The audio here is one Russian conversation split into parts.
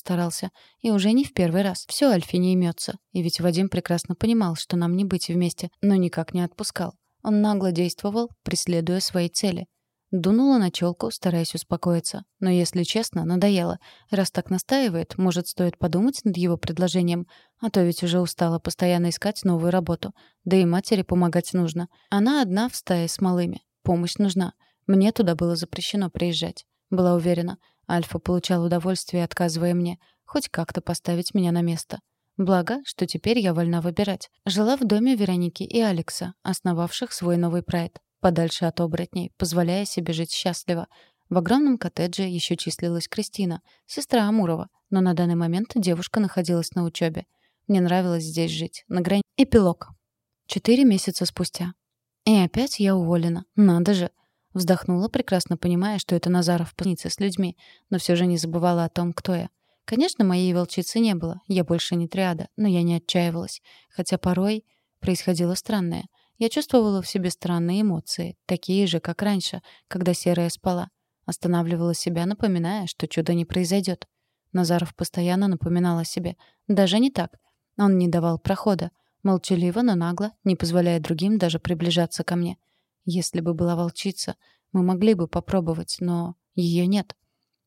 старался. И уже не в первый раз. Все Альфе не имется. И ведь Вадим прекрасно понимал, что нам не быть вместе, но никак не отпускал. Он нагло действовал, преследуя свои цели. Дунула на челку, стараясь успокоиться. Но, если честно, надоело. Раз так настаивает, может, стоит подумать над его предложением. А то ведь уже устала постоянно искать новую работу. Да и матери помогать нужно. Она одна в стае с малыми. Помощь нужна. Мне туда было запрещено приезжать. Была уверена, Альфа получал удовольствие, отказывая мне, хоть как-то поставить меня на место. Благо, что теперь я вольна выбирать. Жила в доме Вероники и Алекса, основавших свой новый прайд подальше от оборотней, позволяя себе жить счастливо. В огромном коттедже еще числилась Кристина, сестра Амурова, но на данный момент девушка находилась на учебе. Мне нравилось здесь жить, на грани. Эпилог. Четыре месяца спустя. И опять я уволена. Надо же. Вздохнула, прекрасно понимая, что это Назаров в с людьми, но все же не забывала о том, кто я. Конечно, моей волчицы не было, я больше не триада, но я не отчаивалась. Хотя порой происходило странное — я чувствовала в себе странные эмоции, такие же, как раньше, когда серая спала. Останавливала себя, напоминая, что чудо не произойдет. Назаров постоянно напоминал о себе. Даже не так. Он не давал прохода. Молчаливо, но нагло, не позволяя другим даже приближаться ко мне. Если бы была волчица, мы могли бы попробовать, но ее нет.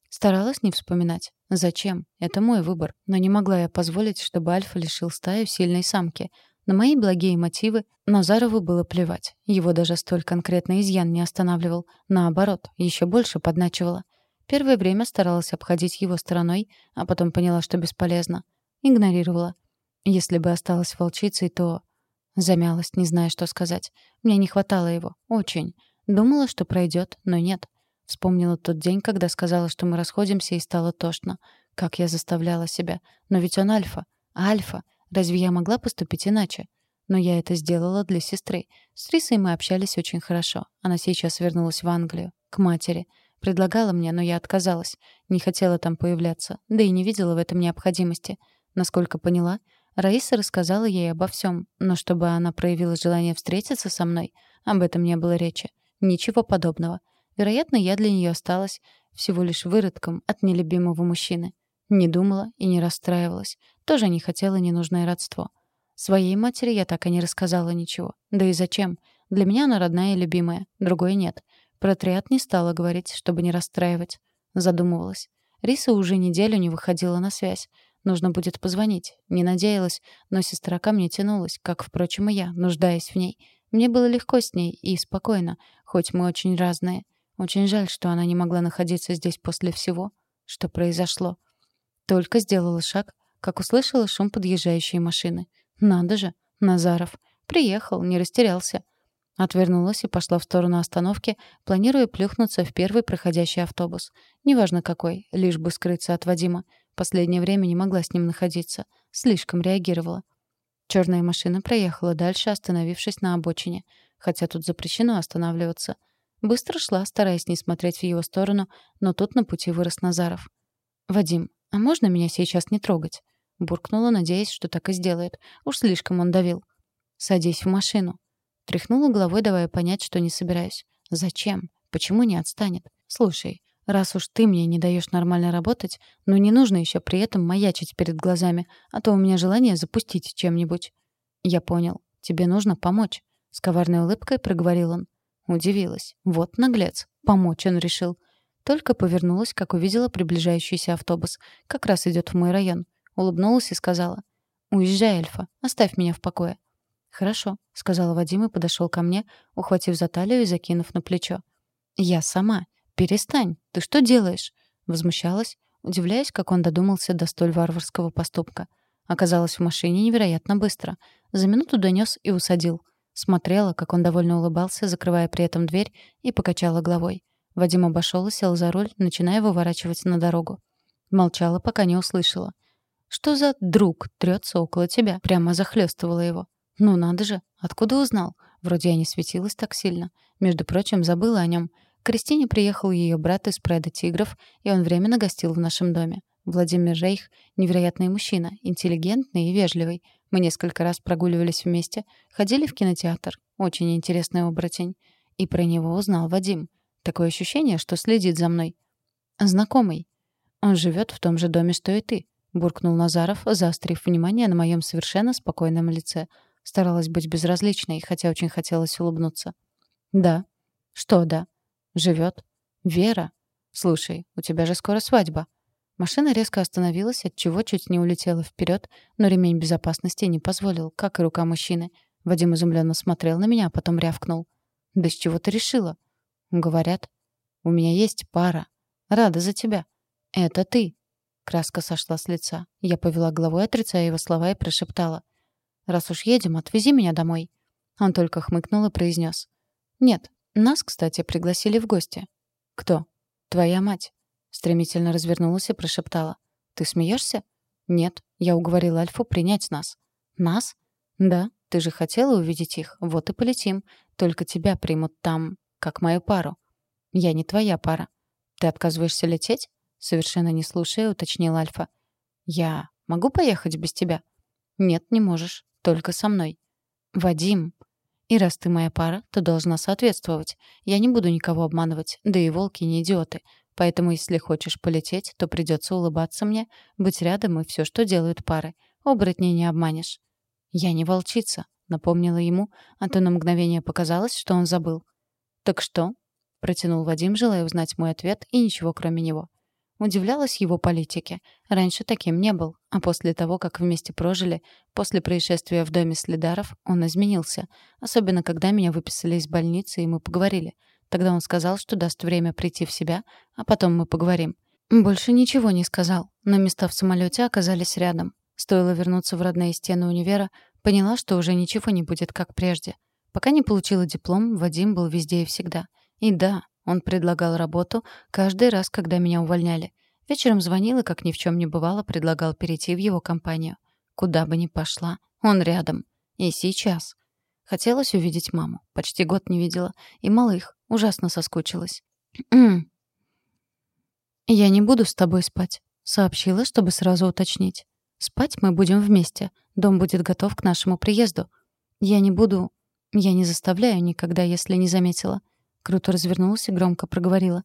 Старалась не вспоминать. Зачем? Это мой выбор. Но не могла я позволить, чтобы Альфа лишил стаю сильной самки — на мои благие мотивы Назарову было плевать. Его даже столь конкретный изъян не останавливал. Наоборот, еще больше подначивало. Первое время старалась обходить его стороной, а потом поняла, что бесполезно. Игнорировала. Если бы осталась волчицей, то... Замялась, не зная, что сказать. Мне не хватало его. Очень. Думала, что пройдет, но нет. Вспомнила тот день, когда сказала, что мы расходимся, и стало тошно. Как я заставляла себя. Но ведь он альфа. Альфа. Разве я могла поступить иначе? Но я это сделала для сестры. С Рисой мы общались очень хорошо. Она сейчас вернулась в Англию, к матери. Предлагала мне, но я отказалась. Не хотела там появляться, да и не видела в этом необходимости. Насколько поняла, Раиса рассказала ей обо всем, но чтобы она проявила желание встретиться со мной, об этом не было речи. Ничего подобного. Вероятно, я для нее осталась всего лишь выродком от нелюбимого мужчины. Не думала и не расстраивалась. Тоже не хотела ненужное родство. Своей матери я так и не рассказала ничего. Да и зачем? Для меня она родная и любимая, другой нет. Про триад не стала говорить, чтобы не расстраивать. Задумывалась. Риса уже неделю не выходила на связь. Нужно будет позвонить. Не надеялась, но сестра ко мне тянулась, как, впрочем, и я, нуждаясь в ней. Мне было легко с ней и спокойно, хоть мы очень разные. Очень жаль, что она не могла находиться здесь после всего, что произошло. Только сделала шаг, как услышала шум подъезжающей машины. Надо же, Назаров. Приехал, не растерялся. Отвернулась и пошла в сторону остановки, планируя плюхнуться в первый проходящий автобус. Неважно какой, лишь бы скрыться от Вадима. Последнее время не могла с ним находиться. Слишком реагировала. Черная машина проехала дальше, остановившись на обочине. Хотя тут запрещено останавливаться. Быстро шла, стараясь не смотреть в его сторону, но тут на пути вырос Назаров. «Вадим, а можно меня сейчас не трогать?» Буркнула, надеясь, что так и сделает. Уж слишком он давил. «Садись в машину». Тряхнула головой, давая понять, что не собираюсь. «Зачем? Почему не отстанет? Слушай, раз уж ты мне не даешь нормально работать, ну не нужно еще при этом маячить перед глазами, а то у меня желание запустить чем-нибудь». «Я понял. Тебе нужно помочь», — с коварной улыбкой проговорил он. Удивилась. Вот наглец. Помочь он решил. Только повернулась, как увидела приближающийся автобус. Как раз идет в мой район улыбнулась и сказала. «Уезжай, Эльфа, оставь меня в покое». «Хорошо», — сказала Вадим и подошел ко мне, ухватив за талию и закинув на плечо. «Я сама. Перестань. Ты что делаешь?» Возмущалась, удивляясь, как он додумался до столь варварского поступка. Оказалась в машине невероятно быстро. За минуту донес и усадил. Смотрела, как он довольно улыбался, закрывая при этом дверь, и покачала головой. Вадим обошел и сел за руль, начиная выворачивать на дорогу. Молчала, пока не услышала. Что за друг трется около тебя? Прямо захлестывала его. Ну надо же, откуда узнал? Вроде я не светилась так сильно. Между прочим, забыла о нем. К Кристине приехал ее брат из Преда Тигров, и он временно гостил в нашем доме. Владимир Рейх — невероятный мужчина, интеллигентный и вежливый. Мы несколько раз прогуливались вместе, ходили в кинотеатр. Очень интересный оборотень. И про него узнал Вадим. Такое ощущение, что следит за мной. Знакомый. Он живет в том же доме, что и ты», — буркнул Назаров, заострив внимание на моем совершенно спокойном лице. Старалась быть безразличной, хотя очень хотелось улыбнуться. «Да». «Что «да»?» «Живет». «Вера». «Слушай, у тебя же скоро свадьба». Машина резко остановилась, отчего чуть не улетела вперед, но ремень безопасности не позволил, как и рука мужчины. Вадим изумленно смотрел на меня, а потом рявкнул. «Да с чего ты решила?» «Говорят, у меня есть пара. Рада за тебя». «Это ты». Краска сошла с лица. Я повела головой, отрицая его слова, и прошептала. «Раз уж едем, отвези меня домой». Он только хмыкнул и произнес. «Нет, нас, кстати, пригласили в гости». «Кто?» «Твоя мать». Стремительно развернулась и прошептала. «Ты смеешься?» «Нет, я уговорила Альфу принять нас». «Нас?» «Да, ты же хотела увидеть их, вот и полетим. Только тебя примут там, как мою пару». «Я не твоя пара». «Ты отказываешься лететь?» Совершенно не слушая, уточнил Альфа. «Я могу поехать без тебя?» «Нет, не можешь. Только со мной». «Вадим!» «И раз ты моя пара, то должна соответствовать. Я не буду никого обманывать, да и волки не идиоты. Поэтому, если хочешь полететь, то придется улыбаться мне, быть рядом и все, что делают пары. Оборотней не обманешь». «Я не волчица», — напомнила ему, а то на мгновение показалось, что он забыл. «Так что?» — протянул Вадим, желая узнать мой ответ, и ничего кроме него. Удивлялась его политике. Раньше таким не был, а после того, как вместе прожили, после происшествия в доме Следаров, он изменился. Особенно, когда меня выписали из больницы, и мы поговорили — Тогда он сказал, что даст время прийти в себя, а потом мы поговорим. Больше ничего не сказал, но места в самолете оказались рядом. Стоило вернуться в родные стены универа, поняла, что уже ничего не будет как прежде. Пока не получила диплом, Вадим был везде и всегда. И да, он предлагал работу каждый раз, когда меня увольняли. Вечером звонил и, как ни в чем не бывало, предлагал перейти в его компанию. Куда бы ни пошла, он рядом. И сейчас. Хотелось увидеть маму. Почти год не видела. И малых. Ужасно соскучилась. «Я не буду с тобой спать», — сообщила, чтобы сразу уточнить. «Спать мы будем вместе. Дом будет готов к нашему приезду. Я не буду... Я не заставляю никогда, если не заметила». Круто развернулась и громко проговорила.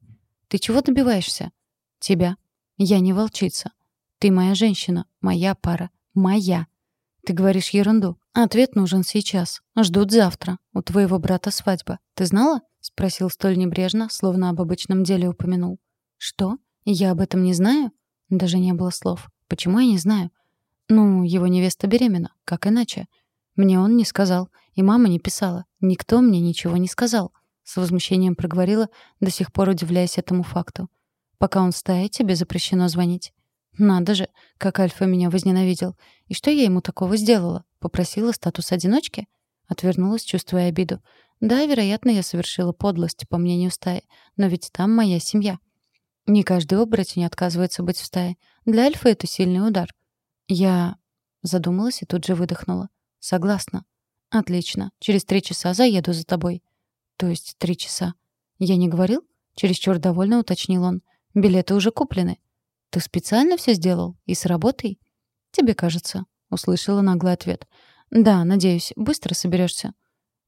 «Ты чего добиваешься?» «Тебя. Я не волчица. Ты моя женщина, моя пара, моя. Ты говоришь ерунду. Ответ нужен сейчас. Ждут завтра. У твоего брата свадьба. Ты знала?» — спросил столь небрежно, словно об обычном деле упомянул. «Что? Я об этом не знаю?» Даже не было слов. «Почему я не знаю?» «Ну, его невеста беременна. Как иначе?» Мне он не сказал, и мама не писала. Никто мне ничего не сказал. С возмущением проговорила, до сих пор удивляясь этому факту. «Пока он в стае, тебе запрещено звонить». «Надо же, как Альфа меня возненавидел. И что я ему такого сделала? Попросила статус одиночки?» Отвернулась, чувствуя обиду. Да, вероятно, я совершила подлость, по мнению стаи, но ведь там моя семья. Не каждый оборотень отказывается быть в стае. Для Альфа это сильный удар. Я задумалась и тут же выдохнула. Согласна. Отлично. Через три часа заеду за тобой. То есть три часа. Я не говорил? Чересчур довольно уточнил он. Билеты уже куплены. Ты специально все сделал? И с работой? Тебе кажется. Услышала наглый ответ. Да, надеюсь, быстро соберешься.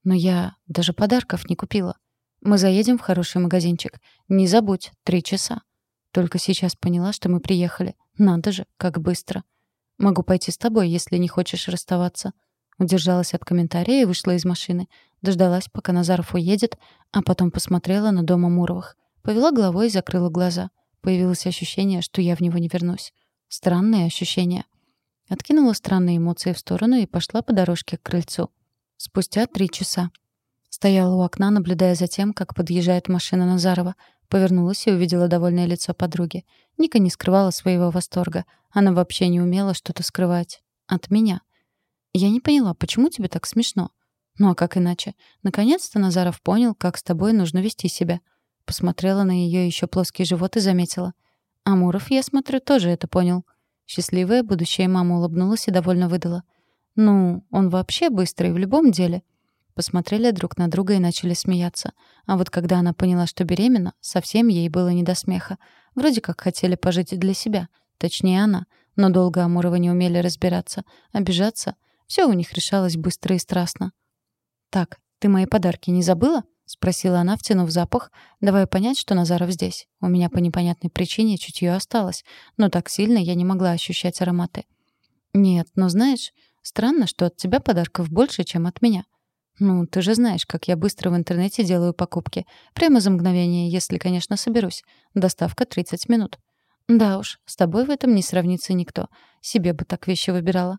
Но я даже подарков не купила. Мы заедем в хороший магазинчик. Не забудь, три часа. Только сейчас поняла, что мы приехали. Надо же, как быстро. Могу пойти с тобой, если не хочешь расставаться. Удержалась от комментария и вышла из машины. Дождалась, пока Назаров уедет, а потом посмотрела на дом Амуровых. Повела головой и закрыла глаза. Появилось ощущение, что я в него не вернусь. Странное ощущение. Откинула странные эмоции в сторону и пошла по дорожке к крыльцу. Спустя три часа. Стояла у окна, наблюдая за тем, как подъезжает машина Назарова. Повернулась и увидела довольное лицо подруги. Ника не скрывала своего восторга. Она вообще не умела что-то скрывать. От меня. Я не поняла, почему тебе так смешно? Ну а как иначе? Наконец-то Назаров понял, как с тобой нужно вести себя. Посмотрела на ее еще плоский живот и заметила. Амуров, я смотрю, тоже это понял. Счастливая будущая мама улыбнулась и довольно выдала — ну, он вообще быстрый в любом деле. Посмотрели друг на друга и начали смеяться. А вот когда она поняла, что беременна, совсем ей было не до смеха. Вроде как хотели пожить для себя. Точнее, она. Но долго Амуровы не умели разбираться. Обижаться. Все у них решалось быстро и страстно. «Так, ты мои подарки не забыла?» — спросила она, втянув запах, давая понять, что Назаров здесь. У меня по непонятной причине чутье осталось, но так сильно я не могла ощущать ароматы. «Нет, но знаешь, странно, что от тебя подарков больше, чем от меня». «Ну, ты же знаешь, как я быстро в интернете делаю покупки. Прямо за мгновение, если, конечно, соберусь. Доставка 30 минут». «Да уж, с тобой в этом не сравнится никто. Себе бы так вещи выбирала».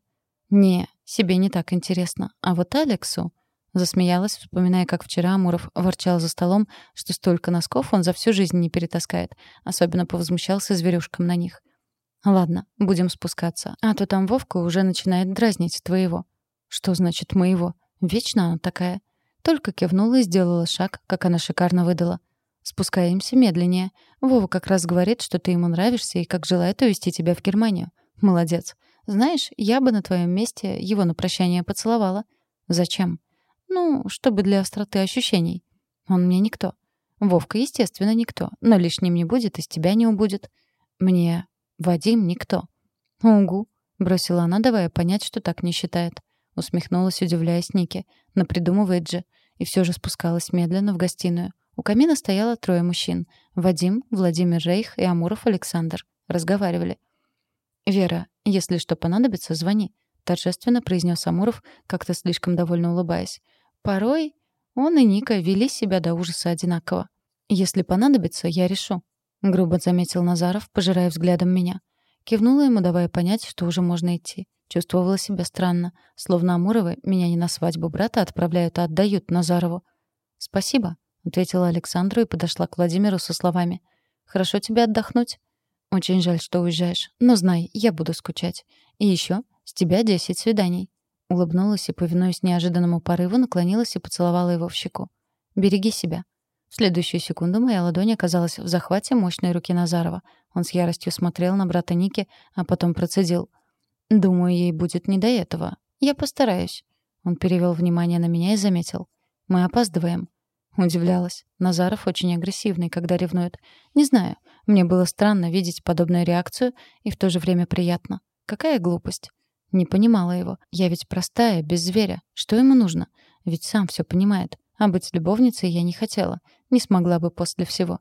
«Не, себе не так интересно. А вот Алексу...» Засмеялась, вспоминая, как вчера Амуров ворчал за столом, что столько носков он за всю жизнь не перетаскает. Особенно повозмущался зверюшкам на них. «Ладно, будем спускаться. А то там Вовка уже начинает дразнить твоего». «Что значит «моего»? Вечно она такая». Только кивнула и сделала шаг, как она шикарно выдала. Спускаемся медленнее. Вова как раз говорит, что ты ему нравишься и как желает увезти тебя в Германию. Молодец. Знаешь, я бы на твоем месте его на прощание поцеловала. Зачем? Ну, чтобы для остроты ощущений. Он мне никто. Вовка, естественно, никто. Но лишним не будет, из тебя не убудет. Мне Вадим никто. Угу. Бросила она, давая понять, что так не считает. Усмехнулась, удивляясь Нике. Но придумывает же. И все же спускалась медленно в гостиную. У камина стояло трое мужчин. Вадим, Владимир Рейх и Амуров Александр. Разговаривали. «Вера, если что понадобится, звони», — торжественно произнес Амуров, как-то слишком довольно улыбаясь. Порой он и Ника вели себя до ужаса одинаково. «Если понадобится, я решу», — грубо заметил Назаров, пожирая взглядом меня. Кивнула ему, давая понять, что уже можно идти. Чувствовала себя странно, словно Амуровы меня не на свадьбу брата отправляют, а отдают Назарову. «Спасибо», — ответила Александру и подошла к Владимиру со словами. «Хорошо тебе отдохнуть?» «Очень жаль, что уезжаешь. Но знай, я буду скучать. И еще с тебя десять свиданий». Улыбнулась и, повинуясь неожиданному порыву, наклонилась и поцеловала его в щеку. «Береги себя». В следующую секунду моя ладонь оказалась в захвате мощной руки Назарова. Он с яростью смотрел на брата Ники, а потом процедил. «Думаю, ей будет не до этого. Я постараюсь». Он перевел внимание на меня и заметил. «Мы опаздываем». Удивлялась. Назаров очень агрессивный, когда ревнует. Не знаю, мне было странно видеть подобную реакцию и в то же время приятно. Какая глупость. Не понимала его. Я ведь простая, без зверя. Что ему нужно? Ведь сам все понимает. А быть любовницей я не хотела. Не смогла бы после всего.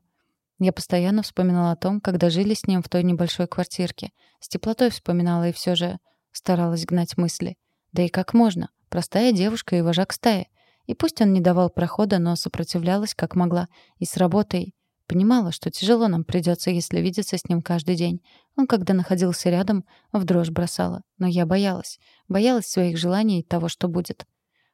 Я постоянно вспоминала о том, когда жили с ним в той небольшой квартирке. С теплотой вспоминала и все же старалась гнать мысли. Да и как можно? Простая девушка и вожак стаи. И пусть он не давал прохода, но сопротивлялась как могла. И с работой. Понимала, что тяжело нам придется, если видеться с ним каждый день. Он, когда находился рядом, в дрожь бросала. Но я боялась. Боялась своих желаний и того, что будет.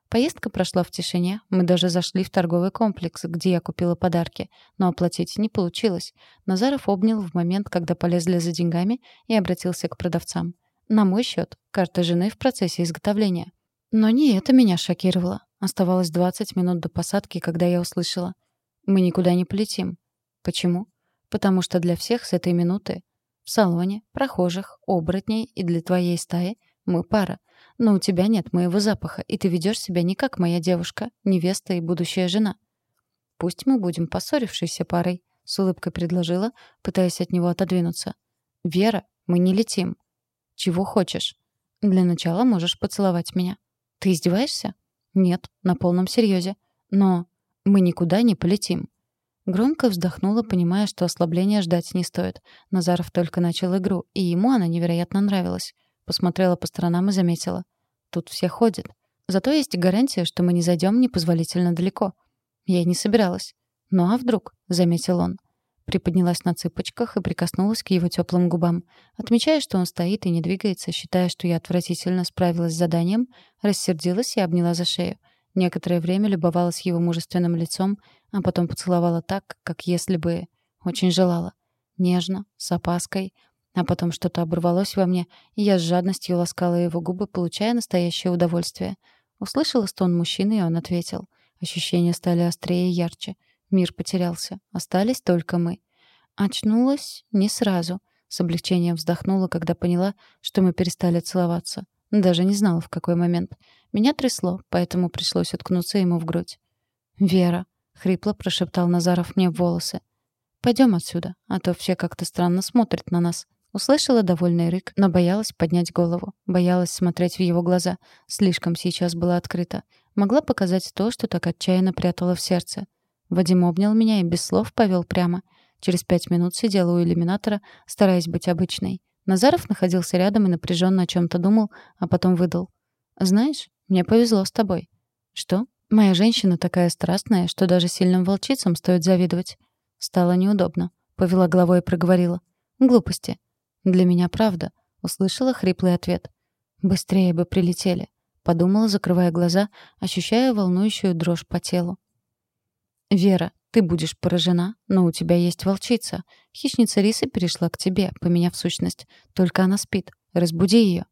Поездка прошла в тишине. Мы даже зашли в торговый комплекс, где я купила подарки. Но оплатить не получилось. Назаров обнял в момент, когда полезли за деньгами, и обратился к продавцам. На мой счет, карта жены в процессе изготовления. Но не это меня шокировало. Оставалось 20 минут до посадки, когда я услышала. «Мы никуда не полетим». Почему? Потому что для всех с этой минуты в салоне, прохожих, оборотней и для твоей стаи мы пара. Но у тебя нет моего запаха, и ты ведешь себя не как моя девушка, невеста и будущая жена. Пусть мы будем поссорившейся парой, с улыбкой предложила, пытаясь от него отодвинуться. Вера, мы не летим. Чего хочешь? Для начала можешь поцеловать меня. Ты издеваешься? Нет, на полном серьезе. Но мы никуда не полетим. Громко вздохнула, понимая, что ослабления ждать не стоит. Назаров только начал игру, и ему она невероятно нравилась. Посмотрела по сторонам и заметила. Тут все ходят. Зато есть гарантия, что мы не зайдем непозволительно далеко. Я и не собиралась. Ну а вдруг? Заметил он. Приподнялась на цыпочках и прикоснулась к его теплым губам. Отмечая, что он стоит и не двигается, считая, что я отвратительно справилась с заданием, рассердилась и обняла за шею. Некоторое время любовалась его мужественным лицом, а потом поцеловала так, как если бы очень желала. Нежно, с опаской, а потом что-то оборвалось во мне, и я с жадностью ласкала его губы, получая настоящее удовольствие. Услышала стон мужчины, и он ответил. Ощущения стали острее и ярче. Мир потерялся. Остались только мы. Очнулась не сразу. С облегчением вздохнула, когда поняла, что мы перестали целоваться. Даже не знала, в какой момент. Меня трясло, поэтому пришлось уткнуться ему в грудь. «Вера», — хрипло прошептал Назаров мне в волосы. «Пойдем отсюда, а то все как-то странно смотрят на нас». Услышала довольный рык, но боялась поднять голову. Боялась смотреть в его глаза. Слишком сейчас было открыто. Могла показать то, что так отчаянно прятала в сердце. Вадим обнял меня и без слов повел прямо. Через пять минут сидела у иллюминатора, стараясь быть обычной. Назаров находился рядом и напряженно о чем то думал, а потом выдал. «Знаешь, мне повезло с тобой». «Что?» «Моя женщина такая страстная, что даже сильным волчицам стоит завидовать». Стало неудобно. Повела головой и проговорила. «Глупости». «Для меня правда», — услышала хриплый ответ. «Быстрее бы прилетели», — подумала, закрывая глаза, ощущая волнующую дрожь по телу. «Вера, ты будешь поражена, но у тебя есть волчица. Хищница риса перешла к тебе, поменяв сущность. Только она спит. Разбуди ее.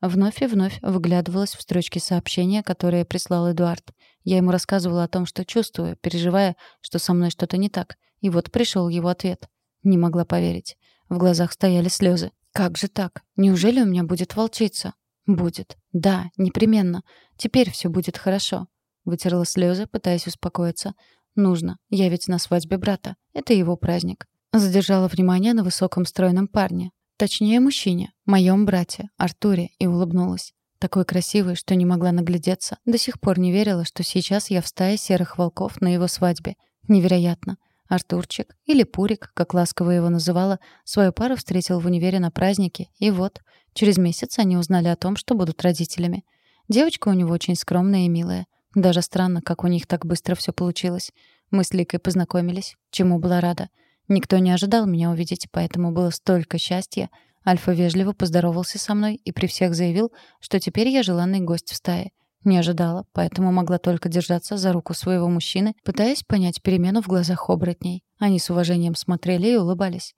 Вновь и вновь выглядывалась в строчке сообщения, которое прислал Эдуард. Я ему рассказывала о том, что чувствую, переживая, что со мной что-то не так. И вот пришел его ответ. Не могла поверить. В глазах стояли слезы. «Как же так? Неужели у меня будет волчица?» «Будет. Да, непременно. Теперь все будет хорошо». Вытерла слезы, пытаясь успокоиться. «Нужно. Я ведь на свадьбе брата. Это его праздник». Задержала внимание на высоком стройном парне. Точнее, мужчине, моем брате, Артуре, и улыбнулась. Такой красивый, что не могла наглядеться. До сих пор не верила, что сейчас я в стае серых волков на его свадьбе. Невероятно. Артурчик, или Пурик, как ласково его называла, свою пару встретил в универе на празднике, и вот, через месяц они узнали о том, что будут родителями. Девочка у него очень скромная и милая. Даже странно, как у них так быстро все получилось. Мы с Ликой познакомились, чему была рада. Никто не ожидал меня увидеть, поэтому было столько счастья. Альфа вежливо поздоровался со мной и при всех заявил, что теперь я желанный гость в стае. Не ожидала, поэтому могла только держаться за руку своего мужчины, пытаясь понять перемену в глазах оборотней. Они с уважением смотрели и улыбались.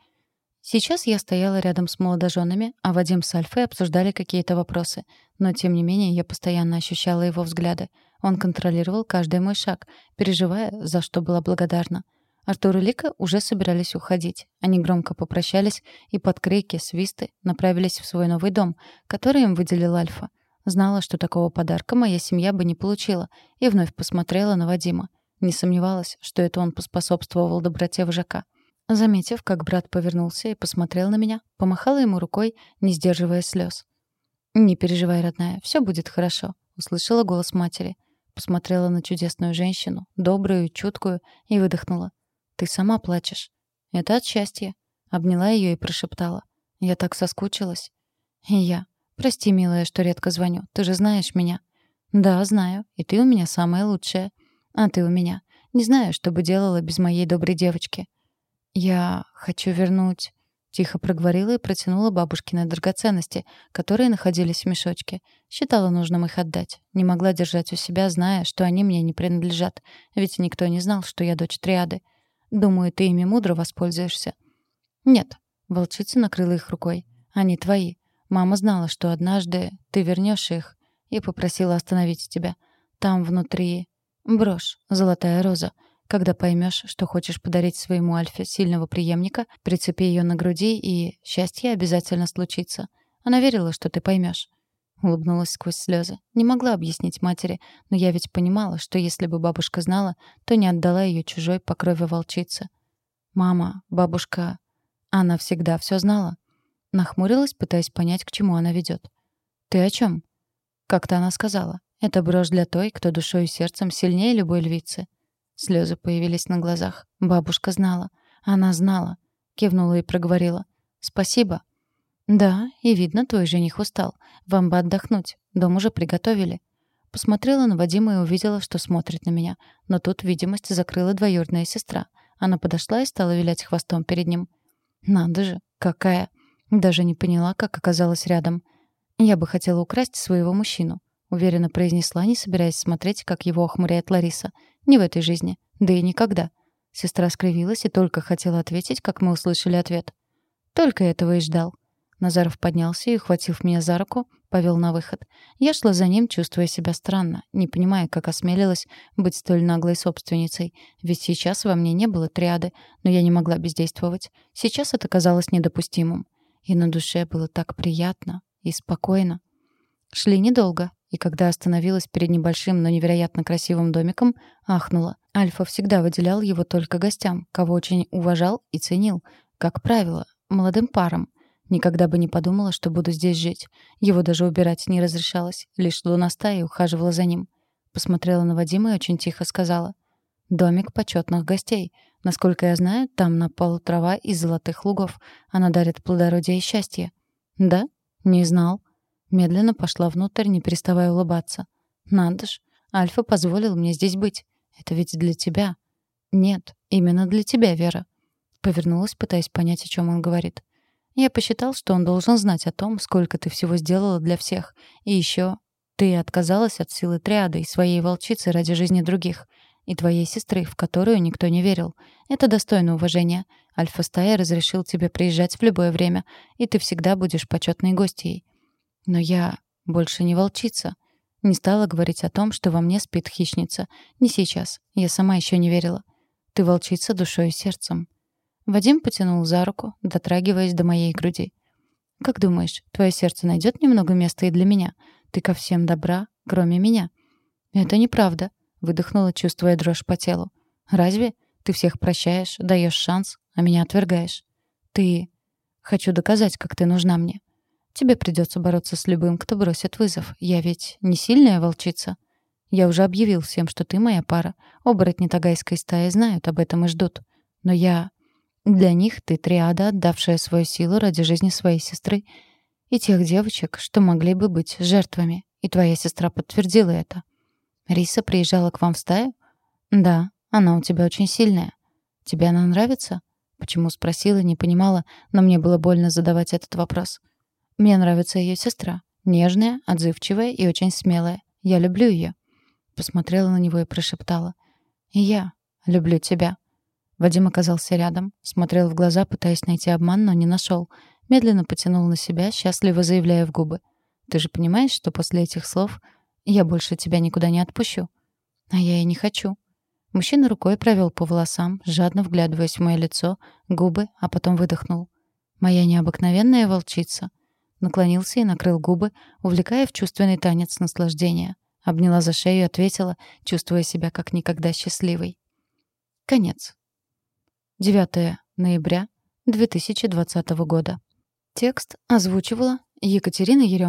Сейчас я стояла рядом с молодоженами, а Вадим с Альфой обсуждали какие-то вопросы. Но, тем не менее, я постоянно ощущала его взгляды. Он контролировал каждый мой шаг, переживая, за что была благодарна. Артур и Лика уже собирались уходить. Они громко попрощались и под крики, свисты направились в свой новый дом, который им выделил Альфа. Знала, что такого подарка моя семья бы не получила, и вновь посмотрела на Вадима. Не сомневалась, что это он поспособствовал доброте вожака. Заметив, как брат повернулся и посмотрел на меня, помахала ему рукой, не сдерживая слез. «Не переживай, родная, все будет хорошо», — услышала голос матери. Посмотрела на чудесную женщину, добрую чуткую, и выдохнула. Ты сама плачешь. Это от счастья. Обняла ее и прошептала. Я так соскучилась. И я. Прости, милая, что редко звоню. Ты же знаешь меня. Да, знаю. И ты у меня самая лучшая. А ты у меня. Не знаю, что бы делала без моей доброй девочки. Я хочу вернуть... Тихо проговорила и протянула бабушкины драгоценности, которые находились в мешочке. Считала нужным их отдать. Не могла держать у себя, зная, что они мне не принадлежат. Ведь никто не знал, что я дочь Триады. Думаю, ты ими мудро воспользуешься». «Нет», — волчица накрыла их рукой. «Они твои. Мама знала, что однажды ты вернешь их, и попросила остановить тебя. Там внутри брошь, золотая роза. Когда поймешь, что хочешь подарить своему Альфе сильного преемника, прицепи ее на груди, и счастье обязательно случится. Она верила, что ты поймешь. Улыбнулась сквозь слезы. Не могла объяснить матери, но я ведь понимала, что если бы бабушка знала, то не отдала ее чужой по крови волчице. «Мама, бабушка...» Она всегда все знала. Нахмурилась, пытаясь понять, к чему она ведет. «Ты о чем? Как-то она сказала. «Это брошь для той, кто душой и сердцем сильнее любой львицы». Слезы появились на глазах. Бабушка знала. Она знала. Кивнула и проговорила. «Спасибо. «Да, и видно, твой жених устал. Вам бы отдохнуть. Дом уже приготовили». Посмотрела на Вадима и увидела, что смотрит на меня. Но тут видимость закрыла двоюродная сестра. Она подошла и стала вилять хвостом перед ним. «Надо же, какая!» Даже не поняла, как оказалась рядом. «Я бы хотела украсть своего мужчину», — уверенно произнесла, не собираясь смотреть, как его охмуряет Лариса. «Не в этой жизни. Да и никогда». Сестра скривилась и только хотела ответить, как мы услышали ответ. «Только этого и ждал». Назаров поднялся и, ухватив меня за руку, повел на выход. Я шла за ним, чувствуя себя странно, не понимая, как осмелилась быть столь наглой собственницей. Ведь сейчас во мне не было триады, но я не могла бездействовать. Сейчас это казалось недопустимым. И на душе было так приятно и спокойно. Шли недолго, и когда остановилась перед небольшим, но невероятно красивым домиком, ахнула. Альфа всегда выделял его только гостям, кого очень уважал и ценил. Как правило, молодым парам — Никогда бы не подумала, что буду здесь жить. Его даже убирать не разрешалось. Лишь луна стаи ухаживала за ним. Посмотрела на Вадима и очень тихо сказала. Домик почетных гостей. Насколько я знаю, там на полу трава из золотых лугов. Она дарит плодородие и счастье. Да? Не знал. Медленно пошла внутрь, не переставая улыбаться. Надо ж, Альфа позволил мне здесь быть. Это ведь для тебя. Нет, именно для тебя, Вера. Повернулась, пытаясь понять, о чем он говорит. Я посчитал, что он должен знать о том, сколько ты всего сделала для всех. И еще ты отказалась от силы триады и своей волчицы ради жизни других. И твоей сестры, в которую никто не верил. Это достойно уважения. Альфа-стая разрешил тебе приезжать в любое время, и ты всегда будешь почетной гостьей. Но я больше не волчица. Не стала говорить о том, что во мне спит хищница. Не сейчас. Я сама еще не верила. Ты волчица душой и сердцем. Вадим потянул за руку, дотрагиваясь до моей груди. «Как думаешь, твое сердце найдет немного места и для меня? Ты ко всем добра, кроме меня». «Это неправда», — выдохнула, чувствуя дрожь по телу. «Разве? Ты всех прощаешь, даешь шанс, а меня отвергаешь. Ты... Хочу доказать, как ты нужна мне. Тебе придется бороться с любым, кто бросит вызов. Я ведь не сильная волчица. Я уже объявил всем, что ты моя пара. Оборотни тагайской стаи знают об этом и ждут. Но я... Для них ты триада, отдавшая свою силу ради жизни своей сестры и тех девочек, что могли бы быть жертвами. И твоя сестра подтвердила это. Риса приезжала к вам в стаю? Да, она у тебя очень сильная. Тебе она нравится? Почему спросила, не понимала, но мне было больно задавать этот вопрос. Мне нравится ее сестра. Нежная, отзывчивая и очень смелая. Я люблю ее. Посмотрела на него и прошептала. «И я люблю тебя». Вадим оказался рядом, смотрел в глаза, пытаясь найти обман, но не нашел. Медленно потянул на себя, счастливо заявляя в губы. «Ты же понимаешь, что после этих слов я больше тебя никуда не отпущу?» «А я и не хочу». Мужчина рукой провел по волосам, жадно вглядываясь в мое лицо, губы, а потом выдохнул. «Моя необыкновенная волчица». Наклонился и накрыл губы, увлекая в чувственный танец наслаждения. Обняла за шею и ответила, чувствуя себя как никогда счастливой. Конец. 9 ноября 2020 года. Текст озвучивала Екатерина Ерём.